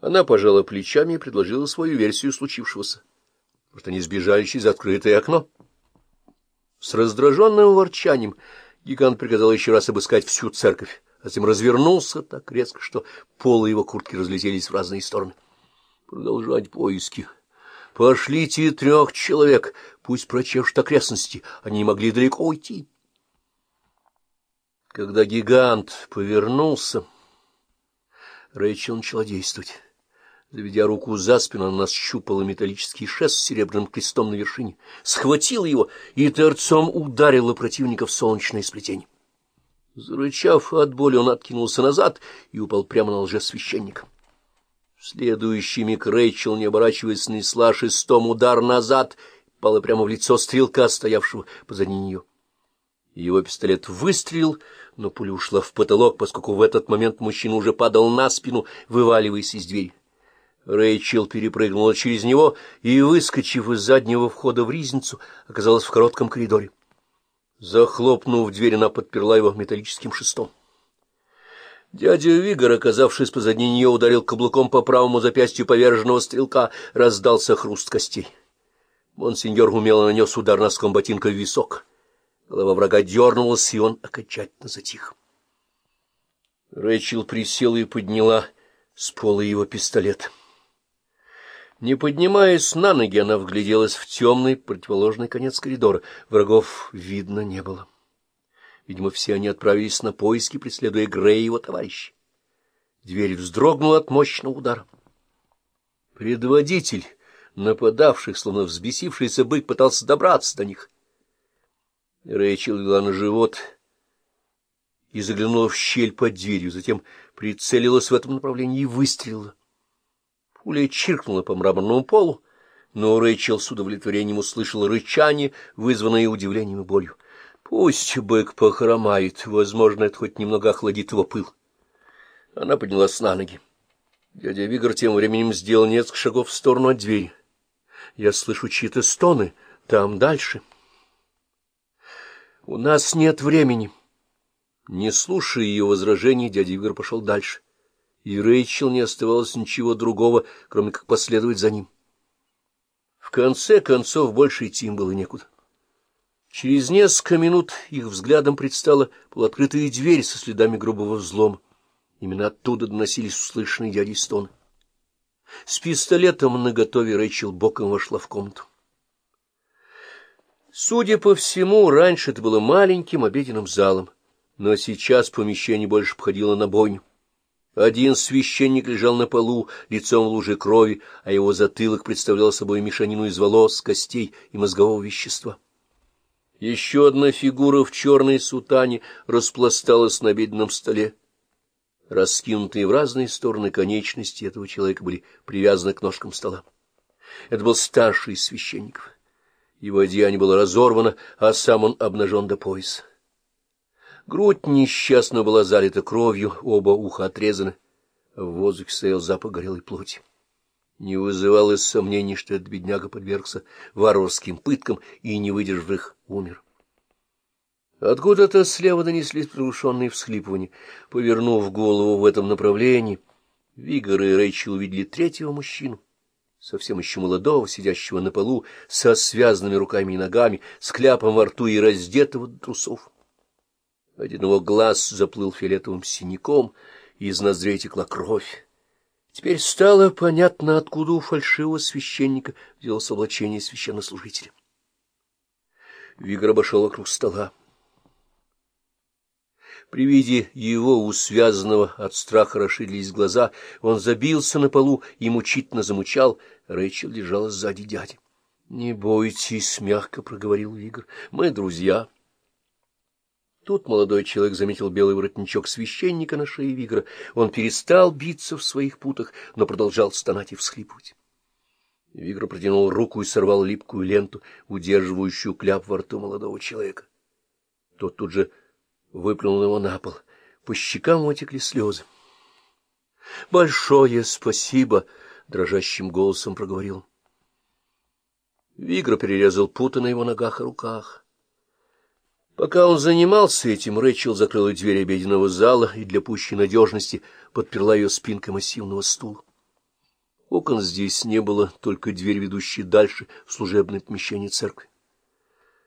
Она пожала плечами и предложила свою версию случившегося. Может, они сбежали через открытое окно? С раздраженным ворчанием гигант приказал еще раз обыскать всю церковь, а затем развернулся так резко, что полы его куртки разлетелись в разные стороны. Продолжать поиски. Пошлите трех человек, пусть прочешут окрестности, они не могли далеко уйти. Когда гигант повернулся, Рэйчел начала действовать. Заведя руку за спину, она щупала металлический шест с серебряным крестом на вершине, схватила его и торцом ударила противника в солнечное сплетение. Зарычав от боли, он откинулся назад и упал прямо на лжесвященника. В следующий миг Рэйчел, не оборачиваясь, нанесла шестом удар назад, пала прямо в лицо стрелка, стоявшего позади нее. Его пистолет выстрелил, но пуля ушла в потолок, поскольку в этот момент мужчина уже падал на спину, вываливаясь из двери. Рэйчел перепрыгнула через него и, выскочив из заднего входа в ризницу, оказалась в коротком коридоре. Захлопнув дверь, она подперла его металлическим шестом. Дядя Вигор, оказавшись позади нее, ударил каблуком по правому запястью поверженного стрелка, раздался хруст костей. Монсеньор умело нанес удар носком ботинка в висок. Голова врага дернулась, и он окончательно затих. Рэйчел присела и подняла с пола его пистолет. Не поднимаясь на ноги, она вгляделась в темный противоположный конец коридора. Врагов видно не было. Видимо, все они отправились на поиски, преследуя Грея и его товарища. Дверь вздрогнула от мощного удара. Предводитель нападавших, словно взбесившийся бык, пытался добраться до них. Рэйчел легла на живот и заглянула в щель под дверью, затем прицелилась в этом направлении и выстрелила. Пуля чиркнула по мраморному полу, но Рэйчел с удовлетворением услышала рычание, вызванное удивлением и болью. Пусть бык похромает, возможно, это хоть немного охладит его пыл. Она поднялась на ноги. Дядя Вигр тем временем сделал несколько шагов в сторону от двери. Я слышу чьи-то стоны там дальше. У нас нет времени. Не слушая ее возражений, дядя Вигр пошел дальше и Рэйчел не оставалось ничего другого, кроме как последовать за ним. В конце концов, больше идти им было некуда. Через несколько минут их взглядом предстала полуоткрытая дверь со следами грубого взлома. Именно оттуда доносились услышанные дяди стоны. С пистолетом наготове Рэйчел боком вошла в комнату. Судя по всему, раньше это было маленьким обеденным залом, но сейчас помещение больше походило на бойню. Один священник лежал на полу, лицом в луже крови, а его затылок представлял собой мешанину из волос, костей и мозгового вещества. Еще одна фигура в черной сутане распласталась на обеденном столе. Раскинутые в разные стороны конечности этого человека были привязаны к ножкам стола. Это был старший из священников. Его одеяние было разорвано, а сам он обнажен до пояса. Грудь несчастно была залита кровью, оба уха отрезаны. В воздухе стоял запах горелой плоти. Не вызывалось сомнений, что этот бедняга подвергся варварским пыткам и, не выдержав их, умер. Откуда-то слева донеслись приглушенные всхлипывания. Повернув голову в этом направлении, Вигор и Рэйчел увидели третьего мужчину, совсем еще молодого, сидящего на полу, со связанными руками и ногами, с кляпом во рту и раздетого до трусов. Один его глаз заплыл фиолетовым синяком, и из ноздрей текла кровь. Теперь стало понятно, откуда у фальшивого священника взялось облачение священнослужителя. Вигр обошел вокруг стола. При виде его, у связанного от страха расширились глаза, он забился на полу и мучительно замучал. Рэйчел лежала сзади дяди. — Не бойтесь, — мягко проговорил Вигр, — мы друзья. — Тут молодой человек заметил белый воротничок священника на шее Вигра. Он перестал биться в своих путах, но продолжал стонать и всхлипывать. Вигр протянул руку и сорвал липкую ленту, удерживающую кляп во рту молодого человека. Тот тут же выплюнул его на пол. По щекам утекли слезы. — Большое спасибо! — дрожащим голосом проговорил. Вигр перерезал путы на его ногах и руках. Пока он занимался этим, Рэчел закрыла дверь обеденного зала и для пущей надежности подперла ее спинкой массивного стула. Окон здесь не было, только дверь, ведущая дальше, в служебное помещение церкви.